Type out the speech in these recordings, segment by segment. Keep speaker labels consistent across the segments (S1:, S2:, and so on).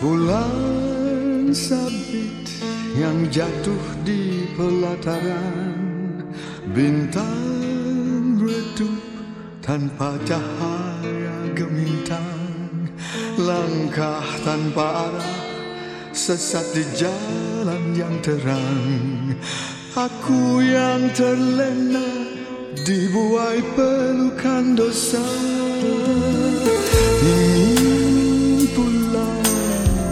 S1: Bulan sabit yang jatuh di pelataran Bintang redup tanpa cahaya gemintang. Langkah tanpa arah sesat di jalan yang terang. Aku yang terlena dibuai pelukan dosa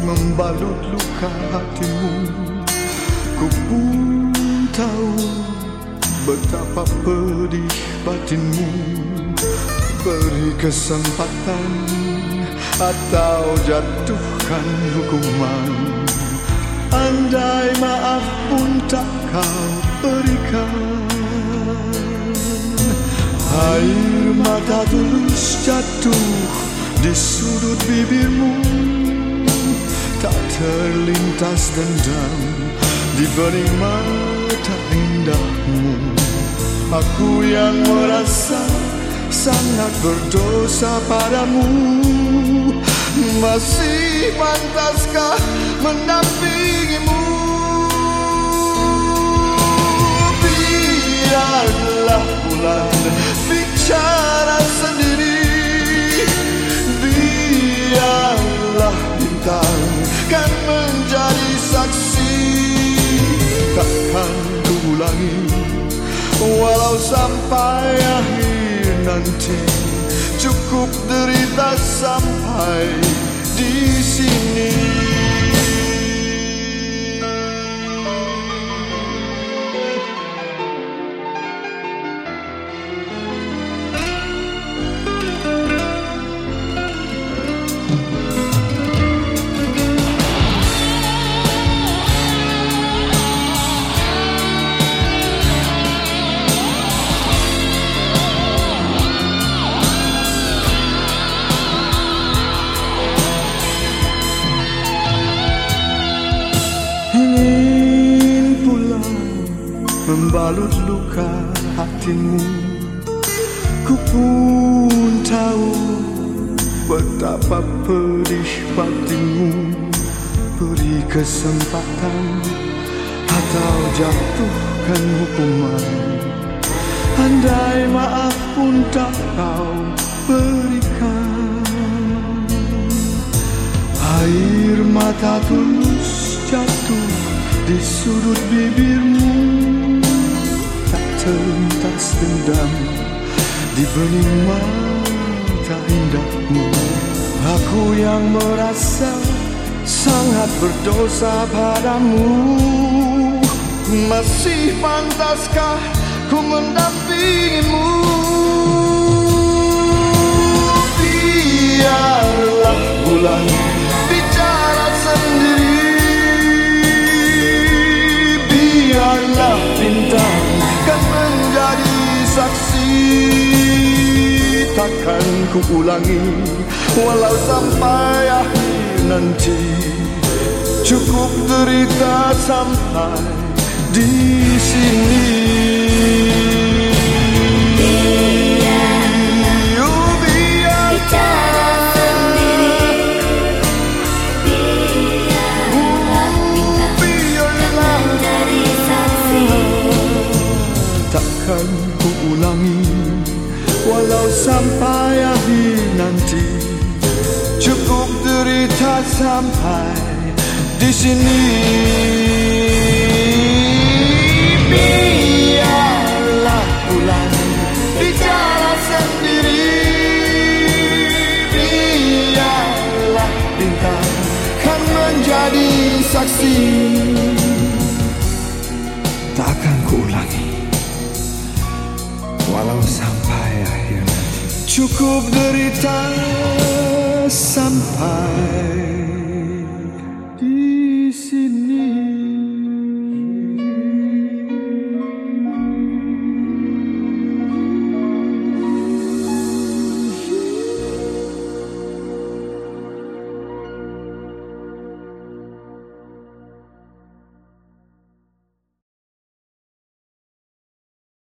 S1: membalut luka hatimu. Ku pun tahu betapa pedih batinmu. Beri kesempatan atau jatuhkan hukuman. Andai maaf pun tak kau berikan. Air mata tulus jatuh di sudut bibirmu terlintas dendam di bening mata indahmu. Aku yang merasa sangat berdosa padamu. Masih pantaskah mendampingimu Takkan ku ulangi Walau sampai akhir nanti. Cukup derita sampai di sini membalut luka hatimu. Ku pun tahu betapa pedih batinmu. Beri kesempatan atau jatuhkan hukuman. Andai maaf pun tak kau berikan. Air mata tulus jatuh di sudut bibirmu terlintas dendam di bening mata indahmu. Aku yang merasa sangat berdosa padamu. Masih pantaskah ku mendampingimu? Biarlah bulan Takkan ku ulangi Walau sampai akhir nanti. Cukup derita sampai di sini Walau sampai akhir nanti Cukup derita sampai di sini. Biarlah bulan bicara sendiri. Biarlah bintang kan menjadi saksi Walau sampai akhir Cukup derita sampai